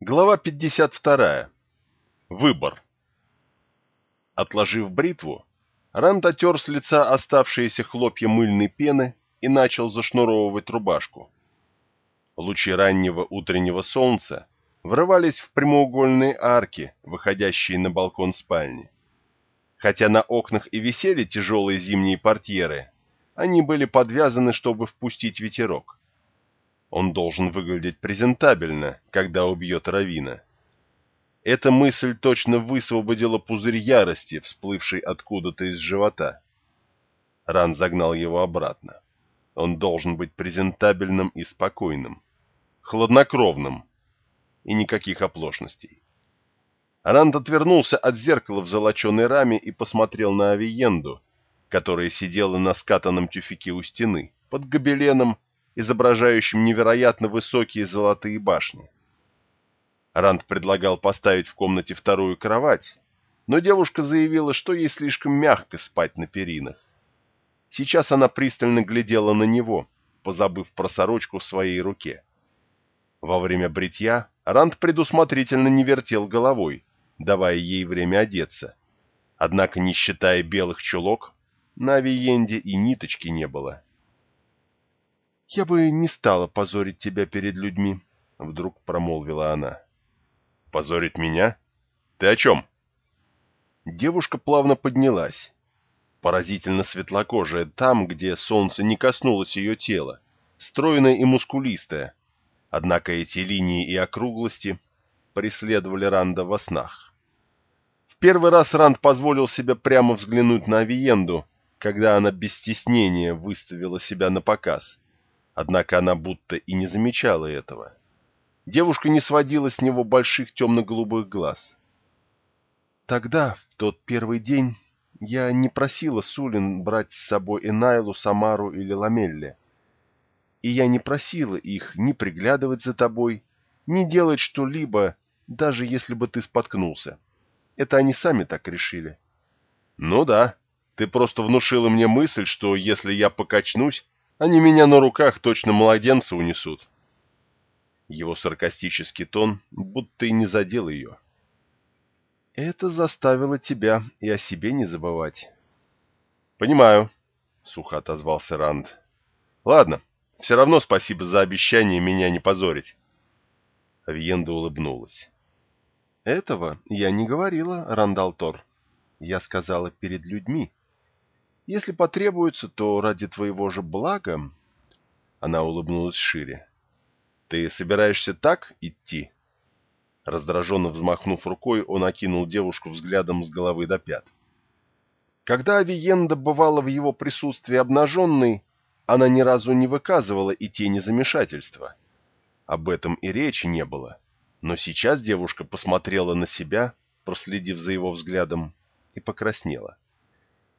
Глава 52. Выбор. Отложив бритву, Ранд отер с лица оставшиеся хлопья мыльной пены и начал зашнуровывать рубашку. Лучи раннего утреннего солнца врывались в прямоугольные арки, выходящие на балкон спальни. Хотя на окнах и висели тяжелые зимние портьеры, они были подвязаны, чтобы впустить ветерок. Он должен выглядеть презентабельно, когда убьет Равина. Эта мысль точно высвободила пузырь ярости, всплывший откуда-то из живота. Ран загнал его обратно. Он должен быть презентабельным и спокойным, хладнокровным и никаких оплошностей. Ранд отвернулся от зеркала в золоченой раме и посмотрел на Авиенду, которая сидела на скатанном тюфике у стены, под гобеленом изображающим невероятно высокие золотые башни. Ранд предлагал поставить в комнате вторую кровать, но девушка заявила, что ей слишком мягко спать на перинах. Сейчас она пристально глядела на него, позабыв про сорочку в своей руке. Во время бритья Ранд предусмотрительно не вертел головой, давая ей время одеться. Однако, не считая белых чулок, на авиенде и ниточки не было. «Я бы не стала позорить тебя перед людьми», — вдруг промолвила она. «Позорить меня? Ты о чем?» Девушка плавно поднялась. Поразительно светлокожая там, где солнце не коснулось ее тела, стройная и мускулистая. Однако эти линии и округлости преследовали Ранда во снах. В первый раз Ранд позволил себе прямо взглянуть на Авиенду, когда она без стеснения выставила себя на показ — Однако она будто и не замечала этого. Девушка не сводила с него больших темно-голубых глаз. Тогда, в тот первый день, я не просила Сулин брать с собой Энайлу, Самару или Ламелле. И я не просила их ни приглядывать за тобой, ни делать что-либо, даже если бы ты споткнулся. Это они сами так решили. Ну да, ты просто внушила мне мысль, что если я покачнусь, они меня на руках точно младенца унесут. Его саркастический тон будто и не задел ее. Это заставило тебя и о себе не забывать. Понимаю, сухо отозвался Ранд. Ладно, все равно спасибо за обещание меня не позорить. Авиенда улыбнулась. Этого я не говорила, Рандалтор. Я сказала перед людьми. Если потребуется, то ради твоего же блага...» Она улыбнулась шире. «Ты собираешься так идти?» Раздраженно взмахнув рукой, он окинул девушку взглядом с головы до пят. Когда Авиенда бывала в его присутствии обнаженной, она ни разу не выказывала и тени замешательства. Об этом и речи не было. Но сейчас девушка посмотрела на себя, проследив за его взглядом, и покраснела.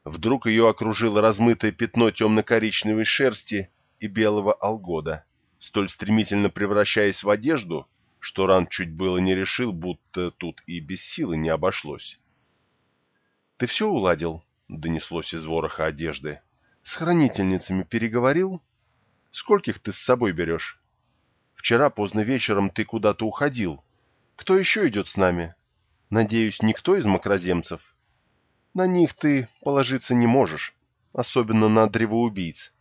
Вдруг ее окружило размытое пятно темно-коричневой шерсти и белого алгода, столь стремительно превращаясь в одежду, что Ран чуть было не решил, будто тут и без силы не обошлось. «Ты все уладил?» — донеслось из вороха одежды. «С хранительницами переговорил? Скольких ты с собой берешь? Вчера поздно вечером ты куда-то уходил. Кто еще идет с нами? Надеюсь, никто из макроземцев?» На них ты положиться не можешь, особенно на древоубийц.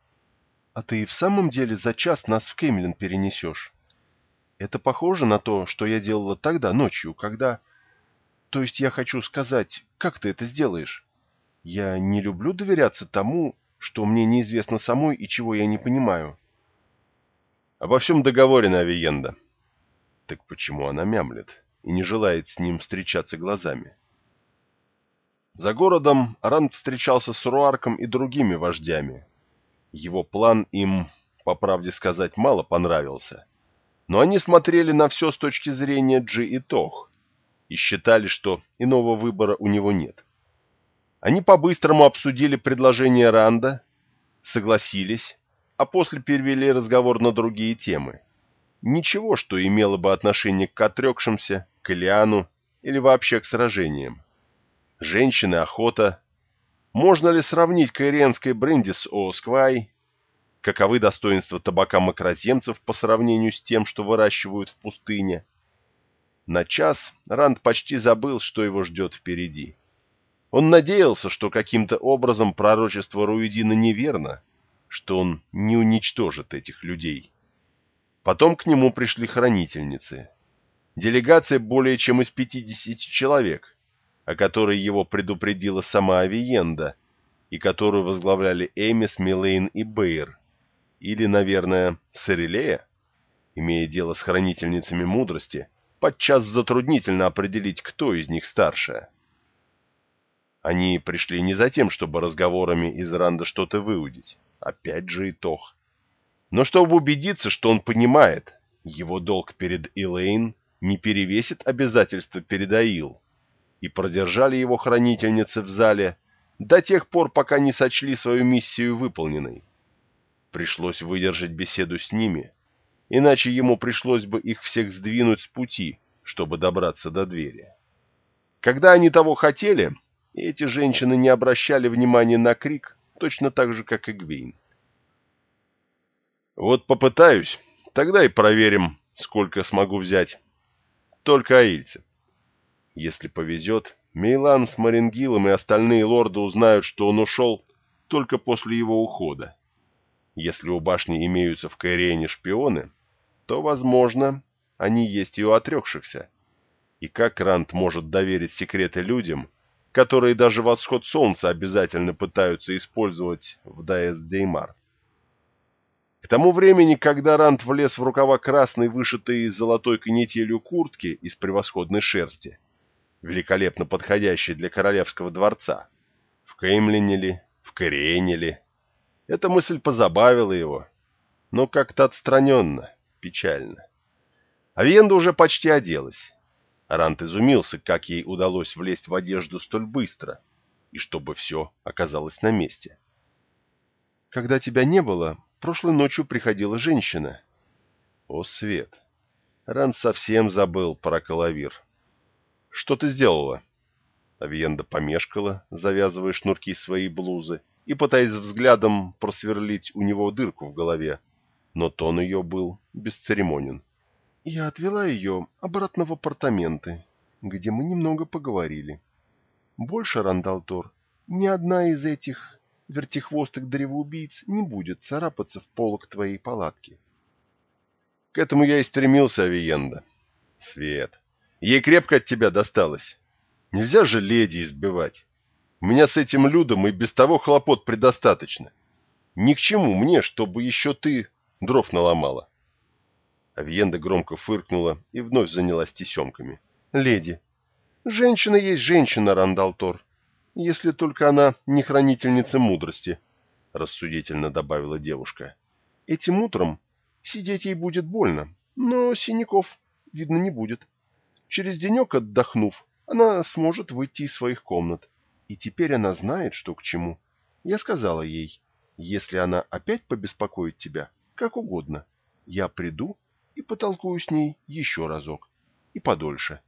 А ты в самом деле за час нас в Кемелин перенесешь. Это похоже на то, что я делала тогда, ночью, когда... То есть я хочу сказать, как ты это сделаешь? Я не люблю доверяться тому, что мне неизвестно самой и чего я не понимаю. Обо всем договорено, Авиенда. Так почему она мямлет и не желает с ним встречаться глазами? За городом Ранд встречался с Руарком и другими вождями. Его план им, по правде сказать, мало понравился. Но они смотрели на все с точки зрения Джи и Тох и считали, что иного выбора у него нет. Они по-быстрому обсудили предложение Ранда, согласились, а после перевели разговор на другие темы. Ничего, что имело бы отношение к отрекшимся, к Илиану или вообще к сражениям женщины, охота. Можно ли сравнить каиренской бренди с Осквай? Каковы достоинства табака макроземцев по сравнению с тем, что выращивают в пустыне? На час Ранд почти забыл, что его ждет впереди. Он надеялся, что каким-то образом пророчество Руидина неверно, что он не уничтожит этих людей. Потом к нему пришли хранительницы. Делегация более чем из 50 человек, о которой его предупредила сама Авиенда, и которую возглавляли Эмис, Милейн и Бейр, или, наверное, Сарелея, имея дело с хранительницами мудрости, подчас затруднительно определить, кто из них старшая. Они пришли не за тем, чтобы разговорами из Ранда что-то выудить. Опять же итог. Но чтобы убедиться, что он понимает, его долг перед Илэйн не перевесит обязательства перед Аил, и продержали его хранительницы в зале до тех пор, пока не сочли свою миссию выполненной. Пришлось выдержать беседу с ними, иначе ему пришлось бы их всех сдвинуть с пути, чтобы добраться до двери. Когда они того хотели, эти женщины не обращали внимания на крик, точно так же, как и Гвейн. Вот попытаюсь, тогда и проверим, сколько смогу взять. Только аильцы. Если повезет, Мейлан с Марингилом и остальные лорды узнают, что он ушел только после его ухода. Если у башни имеются в Кайрене шпионы, то, возможно, они есть и у отрекшихся. И как Рант может доверить секреты людям, которые даже восход солнца обязательно пытаются использовать в Даэс Деймар? К тому времени, когда Рант влез в рукава красной, вышитой из золотой канителью куртки из превосходной шерсти, великолепно подходящей для королевского дворца, в Кеймлине ли, в Кориэне ли, эта мысль позабавила его, но как-то отстраненно, печально. Авиенда уже почти оделась. Рант изумился, как ей удалось влезть в одежду столь быстро, и чтобы все оказалось на месте. «Когда тебя не было, Прошлой ночью приходила женщина. О, Свет! Ран совсем забыл про Калавир. Что ты сделала? Авиенда помешкала, завязывая шнурки своей блузы и пытаясь взглядом просверлить у него дырку в голове. Но тон ее был бесцеремонен. Я отвела ее обратно в апартаменты, где мы немного поговорили. Больше, Рандалтор, ни одна из этих вертихвостых древоубийц не будет царапаться в полок твоей палатки. К этому я и стремился, Авиенда. Свет, ей крепко от тебя досталось. Нельзя же леди избивать. У меня с этим людом и без того хлопот предостаточно. Ни к чему мне, чтобы еще ты дров наломала. Авиенда громко фыркнула и вновь занялась тесемками. «Леди, женщина есть женщина, Рандалтор если только она не хранительница мудрости, — рассудительно добавила девушка. Этим утром сидеть ей будет больно, но синяков, видно, не будет. Через денек отдохнув, она сможет выйти из своих комнат. И теперь она знает, что к чему. Я сказала ей, если она опять побеспокоит тебя, как угодно, я приду и потолкую с ней еще разок. И подольше.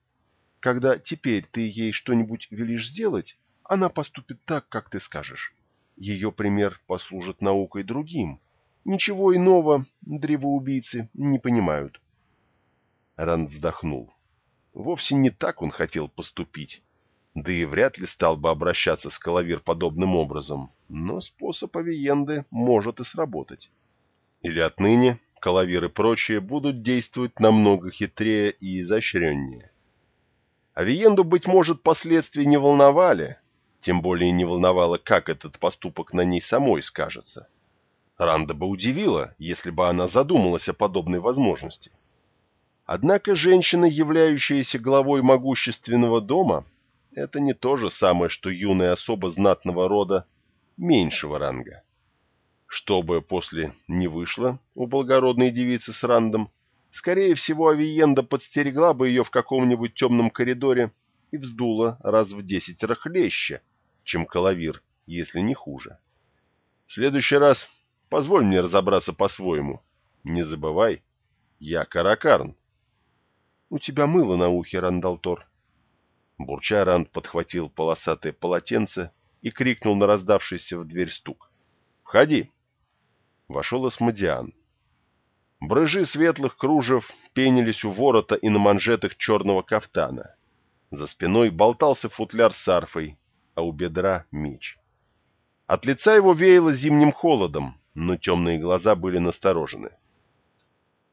Когда теперь ты ей что-нибудь велишь сделать, она поступит так, как ты скажешь. Ее пример послужит наукой другим. Ничего иного древоубийцы не понимают. Ранд вздохнул. Вовсе не так он хотел поступить. Да и вряд ли стал бы обращаться с Калавир подобным образом. Но способ Авиенды может и сработать. Или отныне Калавир и прочие будут действовать намного хитрее и изощреннее. Авиенду, быть может, последствия не волновали, тем более не волновало, как этот поступок на ней самой скажется. Ранда бы удивила, если бы она задумалась о подобной возможности. Однако женщина, являющаяся главой могущественного дома, это не то же самое, что юная особа знатного рода меньшего ранга. Чтобы после не вышло у благородной девицы с Рандом, скорее всего, Авиенда подстерегла бы ее в каком-нибудь темном коридоре и вздула раз в десятеро хлеще, чем Калавир, если не хуже. В следующий раз позволь мне разобраться по-своему. Не забывай, я Каракарн. У тебя мыло на ухе, Рандалтор. Бурча Ранд подхватил полосатое полотенце и крикнул на раздавшийся в дверь стук. «Входи!» Вошел Эсмодиан. Брыжи светлых кружев пенились у ворота и на манжетах черного кафтана. За спиной болтался футляр с арфой, а у бедра меч. От лица его веяло зимним холодом, но темные глаза были насторожены.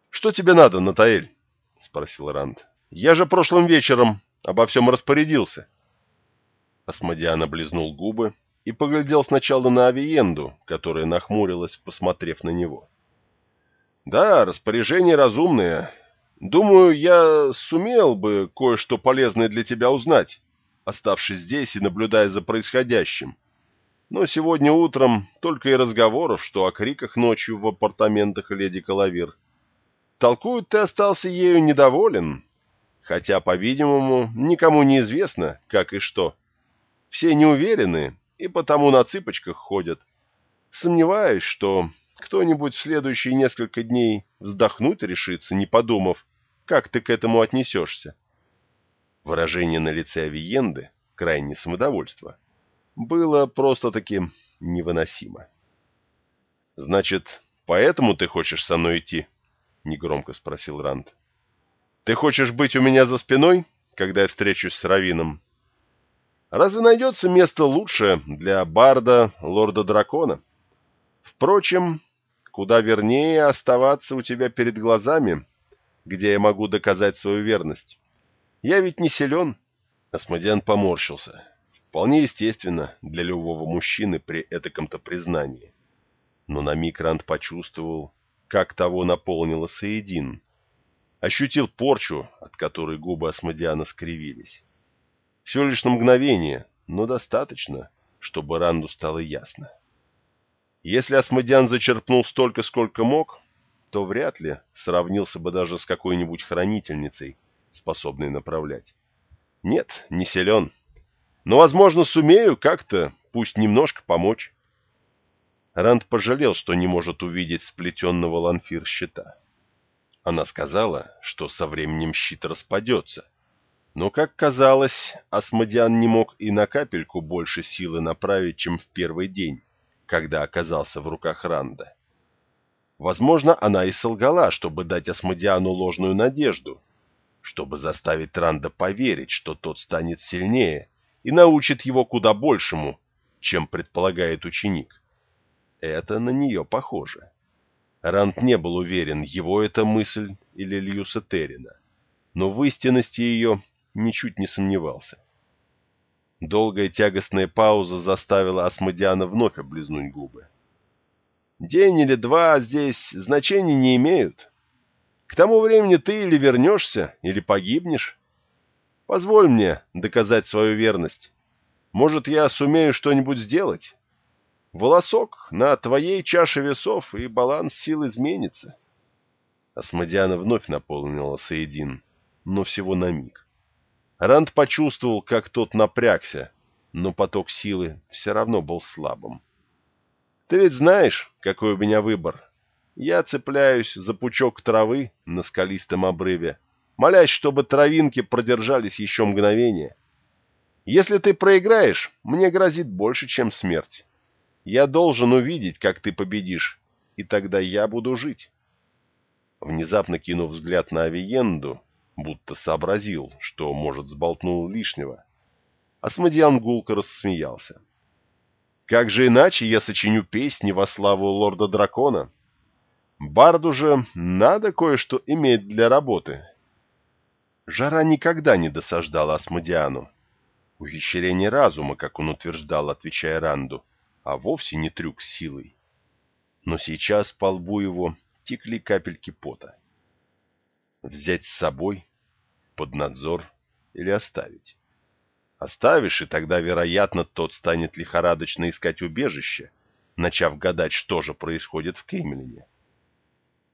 «Что тебе надо, Натаэль?» — спросил Ранд. «Я же прошлым вечером обо всем распорядился». Асмодиан облизнул губы и поглядел сначала на Авиенду, которая нахмурилась, посмотрев на него. «Да, распоряжение разумное. Думаю, я сумел бы кое-что полезное для тебя узнать, оставшись здесь и наблюдая за происходящим. Но сегодня утром только и разговоров, что о криках ночью в апартаментах леди Калавир. Толкуют, ты остался ею недоволен, хотя, по-видимому, никому не известно, как и что. Все не уверены и потому на цыпочках ходят. Сомневаюсь, что кто-нибудь в следующие несколько дней вздохнуть решится, не подумав, как ты к этому отнесешься. Выражение на лице Авиенды, крайне самодовольство, было просто-таки невыносимо. «Значит, поэтому ты хочешь со мной идти?» — негромко спросил Ранд. «Ты хочешь быть у меня за спиной, когда я встречусь с Равином? Разве найдется место лучше для барда лорда-дракона? Впрочем, куда вернее оставаться у тебя перед глазами, где я могу доказать свою верность. Я ведь не силен». Асмодиан поморщился. Вполне естественно для любого мужчины при этаком-то признании. Но на миг Ранд почувствовал, как того наполнила Саедин. Ощутил порчу, от которой губы Асмодиана скривились. Все лишь на мгновение, но достаточно, чтобы Ранду стало ясно. Если Асмодиан зачерпнул столько, сколько мог, то вряд ли сравнился бы даже с какой-нибудь хранительницей, способной направлять. Нет, не силен. Но, возможно, сумею как-то, пусть немножко помочь. Ранд пожалел, что не может увидеть сплетенного ланфир щита. Она сказала, что со временем щит распадется. Но, как казалось, Асмодиан не мог и на капельку больше силы направить, чем в первый день, когда оказался в руках Ранда. Возможно, она и солгала, чтобы дать Асмодиану ложную надежду, чтобы заставить Ранда поверить, что тот станет сильнее и научит его куда большему, чем предполагает ученик. Это на нее похоже. Ранд не был уверен, его это мысль или Льюса Террина, но в истинности ее ничуть не сомневался. Долгая тягостная пауза заставила Асмодиана вновь облизнуть губы. «День или два здесь значения не имеют. К тому времени ты или вернешься, или погибнешь. Позволь мне доказать свою верность. Может, я сумею что-нибудь сделать? Волосок на твоей чаше весов, и баланс сил изменится. Асмодиана вновь наполнила Саедин, но всего на миг. Ранд почувствовал, как тот напрягся, но поток силы все равно был слабым. Ты ведь знаешь, какой у меня выбор. Я цепляюсь за пучок травы на скалистом обрыве, молясь, чтобы травинки продержались еще мгновение. Если ты проиграешь, мне грозит больше, чем смерть. Я должен увидеть, как ты победишь, и тогда я буду жить. Внезапно кинув взгляд на Авиенду, будто сообразил, что, может, сболтнул лишнего, Асмодиан гулко рассмеялся. «Как же иначе я сочиню песни во славу лорда-дракона? Барду же надо кое-что иметь для работы». Жара никогда не досаждала Асмодиану. Ухищрение разума, как он утверждал, отвечая Ранду, а вовсе не трюк с силой. Но сейчас по лбу его текли капельки пота. Взять с собой, под надзор или оставить? Оставишь, и тогда, вероятно, тот станет лихорадочно искать убежище, начав гадать, что же происходит в Кемелине.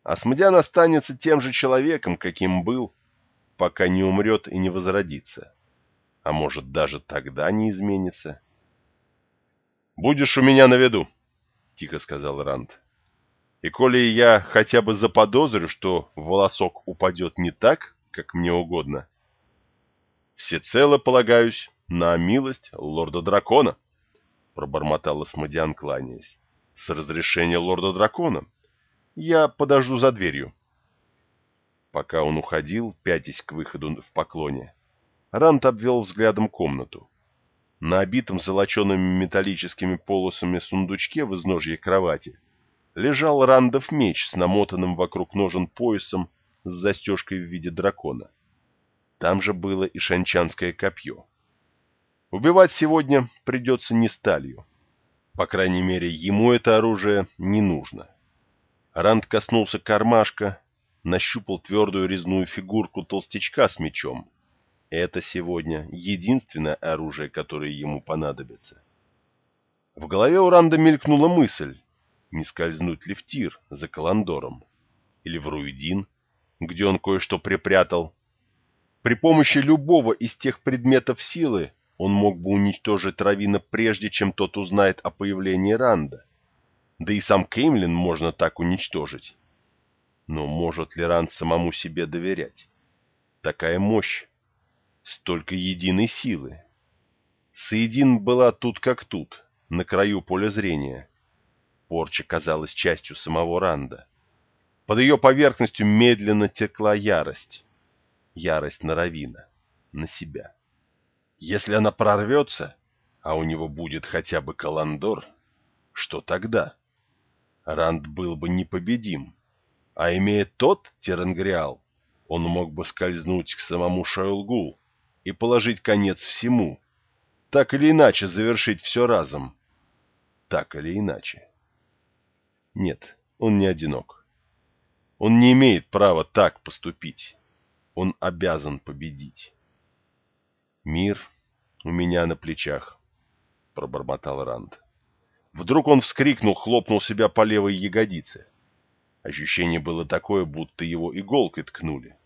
Асмодиан останется тем же человеком, каким был, пока не умрет и не возродится. А может, даже тогда не изменится. «Будешь у меня на виду», — тихо сказал Ранд. «И коли я хотя бы заподозрю, что волосок упадет не так, как мне угодно, всецело полагаюсь на милость лорда-дракона», — пробормотал Асмодиан, кланяясь. «С разрешения лорда-дракона я подожду за дверью». Пока он уходил, пятясь к выходу в поклоне, Рант обвел взглядом комнату. На обитом золочеными металлическими полосами сундучке в изножье кровати лежал Рандов меч с намотанным вокруг ножен поясом с застежкой в виде дракона. Там же было и шанчанское копье. Убивать сегодня придется не сталью. По крайней мере, ему это оружие не нужно. Ранд коснулся кармашка, нащупал твердую резную фигурку толстячка с мечом. Это сегодня единственное оружие, которое ему понадобится. В голове у Ранда мелькнула мысль, не скользнуть ли в тир за Каландором, или в Руидин, где он кое-что припрятал. При помощи любого из тех предметов силы он мог бы уничтожить Равина прежде, чем тот узнает о появлении Ранда. Да и сам Кеймлин можно так уничтожить. Но может ли Ранд самому себе доверять? Такая мощь, столько единой силы. Соедин была тут как тут, на краю поля зрения. Порча казалась частью самого Ранда. Под ее поверхностью медленно текла ярость. Ярость на Равина, на себя. Если она прорвется, а у него будет хотя бы Каландор, что тогда? Ранд был бы непобедим. А имея тот Теренгриал, он мог бы скользнуть к самому Шаулгул и положить конец всему. Так или иначе завершить все разом. Так или иначе. Нет, он не одинок. Он не имеет права так поступить. Он обязан победить. «Мир у меня на плечах», — пробормотал Ранд. Вдруг он вскрикнул, хлопнул себя по левой ягодице. Ощущение было такое, будто его иголкой ткнули.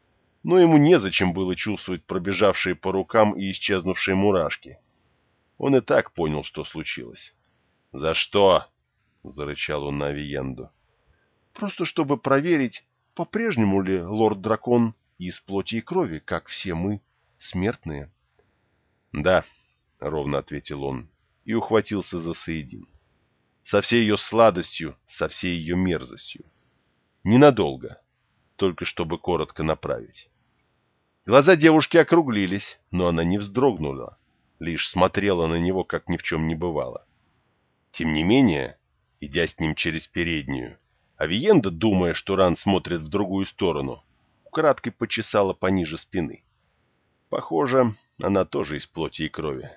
Но ему незачем было чувствовать пробежавшие по рукам и исчезнувшие мурашки. Он и так понял, что случилось. «За что?» — зарычал он на Авиенду. «Просто чтобы проверить, по-прежнему ли лорд-дракон из плоти и крови, как все мы, смертные?» «Да», — ровно ответил он и ухватился за Саидин. Со всей ее сладостью, со всей ее мерзостью. Ненадолго, только чтобы коротко направить. Глаза девушки округлились, но она не вздрогнула, лишь смотрела на него, как ни в чем не бывало. Тем не менее, идя с ним через переднюю, Авиенда, думая, что Ран смотрит в другую сторону, украдкой почесала пониже спины. Похоже, она тоже из плоти и крови.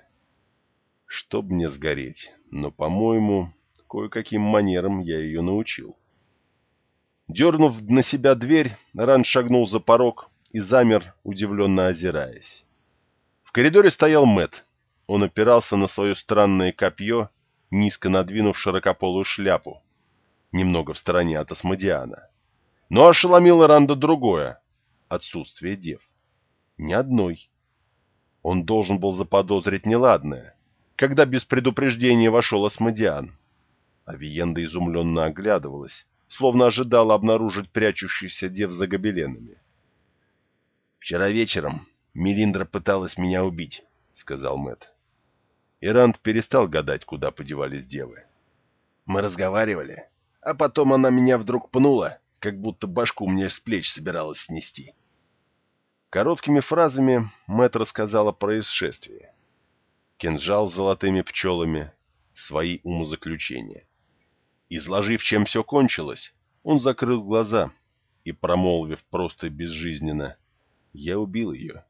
Чтоб мне сгореть, но, по-моему, кое-каким манерам я ее научил. Дернув на себя дверь, Ран шагнул за порог и замер, удивленно озираясь. В коридоре стоял Мэт. Он опирался на свое странное копье, низко надвинув широкополую шляпу, немного в стороне от Асмодиана. Но ошеломило Ранда другое — отсутствие дев. Ни одной. Он должен был заподозрить неладное, когда без предупреждения вошел Асмодиан. Авиенда изумленно оглядывалась, словно ожидала обнаружить прячущихся дев за гобеленами. «Вчера вечером Мелиндра пыталась меня убить», — сказал Мэт. Ирант перестал гадать, куда подевались девы. «Мы разговаривали, а потом она меня вдруг пнула, как будто башку мне с плеч собиралась снести». Короткими фразами Мэт рассказал о происшествии. Кинжал с золотыми пчелами, свои умозаключения. Изложив, чем все кончилось, он закрыл глаза и, промолвив просто безжизненно, «Я убил ее»,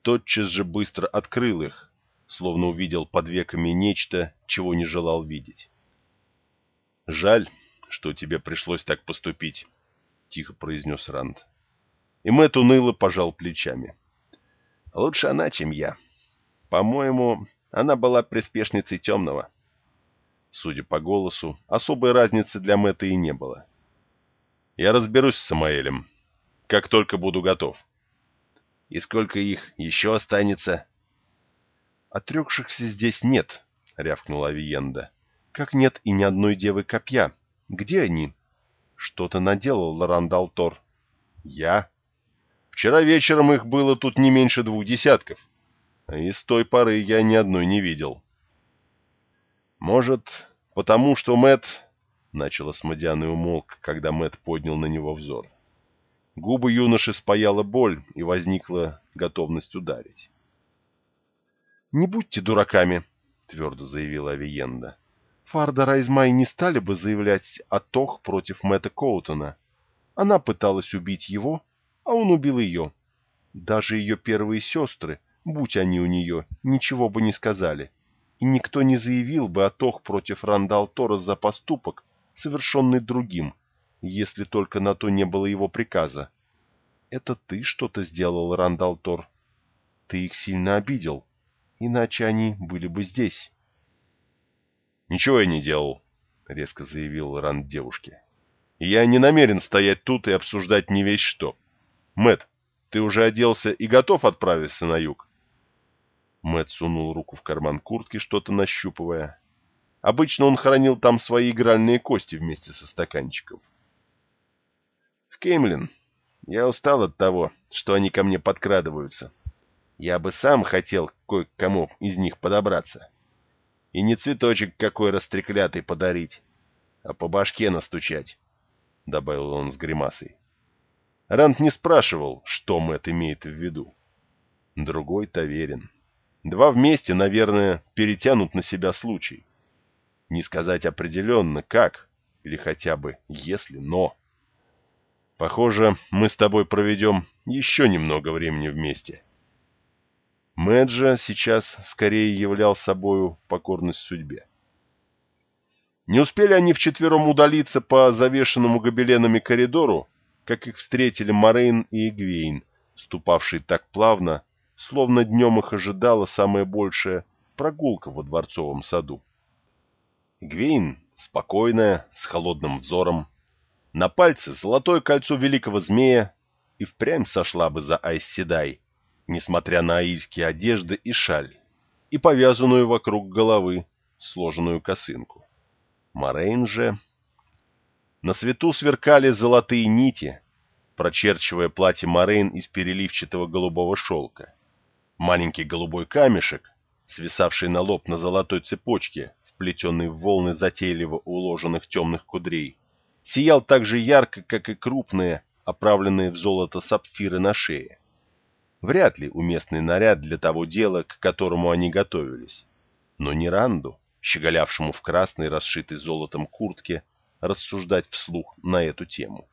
тотчас же быстро открыл их, словно увидел под веками нечто, чего не желал видеть. «Жаль, что тебе пришлось так поступить», — тихо произнес Ранд. И Мэтт уныло пожал плечами. «Лучше она, чем я. По-моему, она была приспешницей темного». Судя по голосу, особой разницы для Мэтта и не было. «Я разберусь с Самаэлем, как только буду готов». «И сколько их еще останется?» «Отрекшихся здесь нет», — рявкнула Авиенда. «Как нет и ни одной девы копья. Где они?» «Что-то наделал Лорандал Тор». «Я?» «Вчера вечером их было тут не меньше двух десятков, и с той поры я ни одной не видел». Может, потому что Мэт начал Асмодиан и умолк, когда Мэт поднял на него взор. Губы юноши спаяла боль, и возникла готовность ударить. «Не будьте дураками», — твердо заявила Авиенда. «Фарда Райзмай не стали бы заявлять о Тох против Мэтта Коутона. Она пыталась убить его, а он убил ее. Даже ее первые сестры, будь они у нее, ничего бы не сказали. И никто не заявил бы о Тох против Рандал Тора за поступок, совершенный другим, если только на то не было его приказа. Это ты что-то сделал, Рандал Тор. Ты их сильно обидел иначе они были бы здесь. «Ничего я не делал», — резко заявил Ранд девушке. «Я не намерен стоять тут и обсуждать не весь что. Мэт, ты уже оделся и готов отправиться на юг?» Мэт сунул руку в карман куртки, что-то нащупывая. Обычно он хранил там свои игральные кости вместе со стаканчиком. «В Кеймлин. Я устал от того, что они ко мне подкрадываются», я бы сам хотел кое-кому из них подобраться. И не цветочек какой растреклятый подарить, а по башке настучать, — добавил он с гримасой. Рант не спрашивал, что Мэтт имеет в виду. Другой таверен. Два вместе, наверное, перетянут на себя случай. Не сказать определенно, как, или хотя бы если, но... Похоже, мы с тобой проведем еще немного времени вместе. — Мэджа сейчас скорее являл собою покорность судьбе. Не успели они вчетвером удалиться по завешенному гобеленами коридору, как их встретили Морейн и Эгвейн, ступавшие так плавно, словно днем их ожидала самая большая прогулка во дворцовом саду. Эгвейн, спокойная, с холодным взором, на пальце золотое кольцо великого змея и впрямь сошла бы за Айсседай, несмотря на аильские одежды и шаль, и повязанную вокруг головы сложенную косынку. Морейн же... На свету сверкали золотые нити, прочерчивая платье Морейн из переливчатого голубого шелка. Маленький голубой камешек, свисавший на лоб на золотой цепочке, вплетенный в волны затейливо уложенных темных кудрей, сиял так же ярко, как и крупные, оправленные в золото сапфиры на шее. Вряд ли уместный наряд для того дела, к которому они готовились. Но не Ранду, щеголявшему в красной, расшитой золотом куртке, рассуждать вслух на эту тему.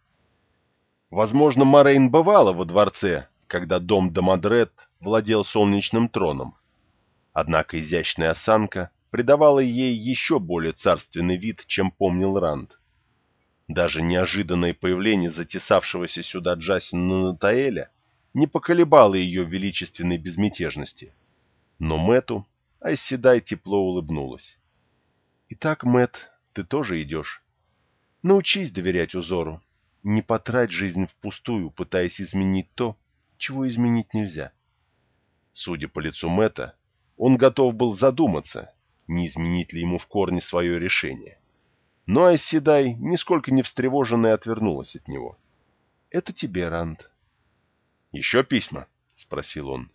Возможно, Морейн бывала во дворце, когда дом Домадрет владел солнечным троном. Однако изящная осанка придавала ей еще более царственный вид, чем помнил Ранд. Даже неожиданное появление затесавшегося сюда Джасина Натаэля не поколебало ее величественной безмятежности. Но Мэту Айседай тепло улыбнулась. «Итак, Мэт, ты тоже идешь. Научись доверять узору. Не потрать жизнь впустую, пытаясь изменить то, чего изменить нельзя». Судя по лицу Мэта, он готов был задуматься, не изменить ли ему в корне свое решение. Но Айседай, нисколько не встревоженная, отвернулась от него. «Это тебе, Ранд. «Еще письма?» — спросил он.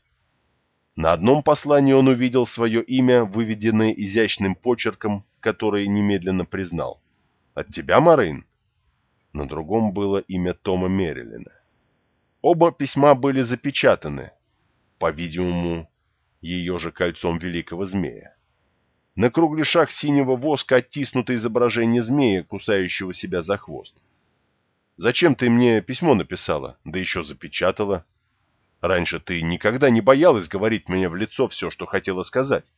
На одном послании он увидел свое имя, выведенное изящным почерком, который немедленно признал. «От тебя, Марин?» На другом было имя Тома Мерилина. Оба письма были запечатаны, по-видимому, ее же кольцом великого змея. На кругляшах синего воска оттиснуто изображение змея, кусающего себя за хвост. Зачем ты мне письмо написала, да еще запечатала? Раньше ты никогда не боялась говорить мне в лицо все, что хотела сказать.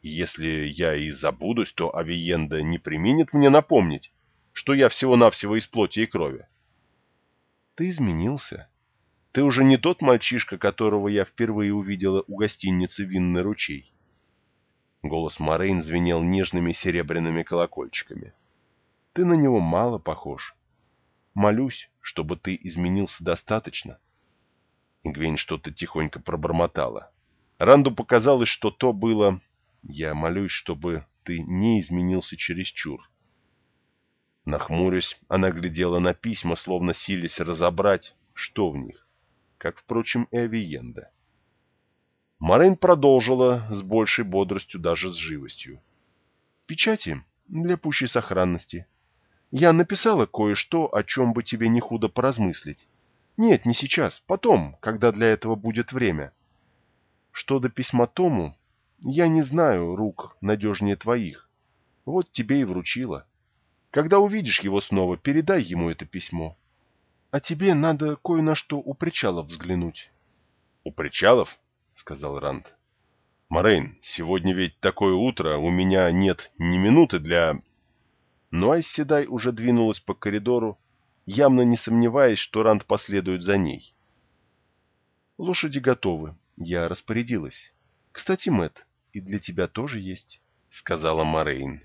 Если я и забудусь, то Авиенда не применит мне напомнить, что я всего-навсего из плоти и крови. Ты изменился. Ты уже не тот мальчишка, которого я впервые увидела у гостиницы «Винный ручей». Голос Морейн звенел нежными серебряными колокольчиками. Ты на него мало похож. Молюсь, чтобы ты изменился достаточно. Гвейн что-то тихонько пробормотала. Ранду показалось, что то было... Я молюсь, чтобы ты не изменился чересчур. Нахмурясь, она глядела на письма, словно силясь разобрать, что в них, как, впрочем, и Авиенда. Марин продолжила с большей бодростью, даже с живостью. «Печати для пущей сохранности. Я написала кое-что, о чем бы тебе не худо поразмыслить. Нет, не сейчас, потом, когда для этого будет время. Что до письма Тому, я не знаю рук надежнее твоих. Вот тебе и вручила. Когда увидишь его снова, передай ему это письмо. А тебе надо кое на что у причалов взглянуть. — У причалов? — сказал Ранд. — Морейн, сегодня ведь такое утро, у меня нет ни минуты для... Но Айсседай уже двинулась по коридору, явно не сомневаясь, что Ранд последует за ней. «Лошади готовы. Я распорядилась. Кстати, Мэт, и для тебя тоже есть», — сказала Морейн.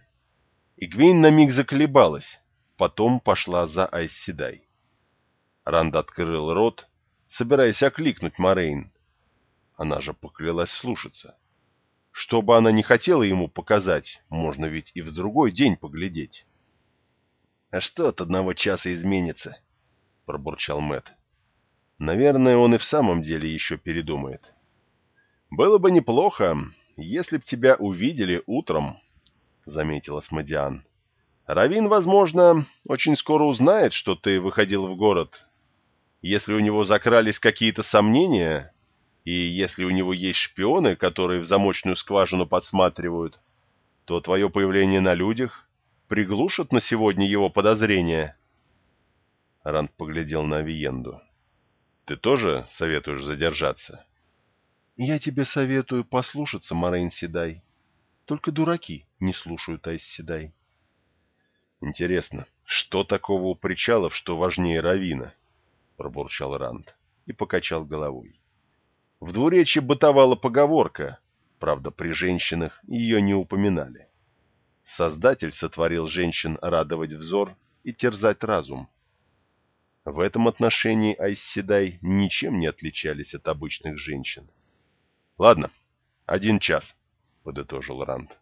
Игвейн на миг заколебалась, потом пошла за Айсседай. Ранд открыл рот, собираясь окликнуть Морейн. Она же поклялась слушаться. Что бы она не хотела ему показать, можно ведь и в другой день поглядеть. «А что от одного часа изменится?» — пробурчал Мэт. «Наверное, он и в самом деле еще передумает. Было бы неплохо, если б тебя увидели утром», — заметила Смодиан. «Равин, возможно, очень скоро узнает, что ты выходил в город. Если у него закрались какие-то сомнения, и если у него есть шпионы, которые в замочную скважину подсматривают, то твое появление на людях приглушат на сегодня его подозрения. Ранд поглядел на Авиенду. Ты тоже советуешь задержаться? Я тебе советую послушаться, Морейн Седай. Только дураки не слушают Айс Седай. Интересно, что такого у причалов, что важнее Равина? Пробурчал Ранд и покачал головой. В двуречье бытовала поговорка, правда, при женщинах ее не упоминали. Создатель сотворил женщин радовать взор и терзать разум. В этом отношении Айсседай ничем не отличались от обычных женщин. «Ладно, один час», — подытожил Ранд.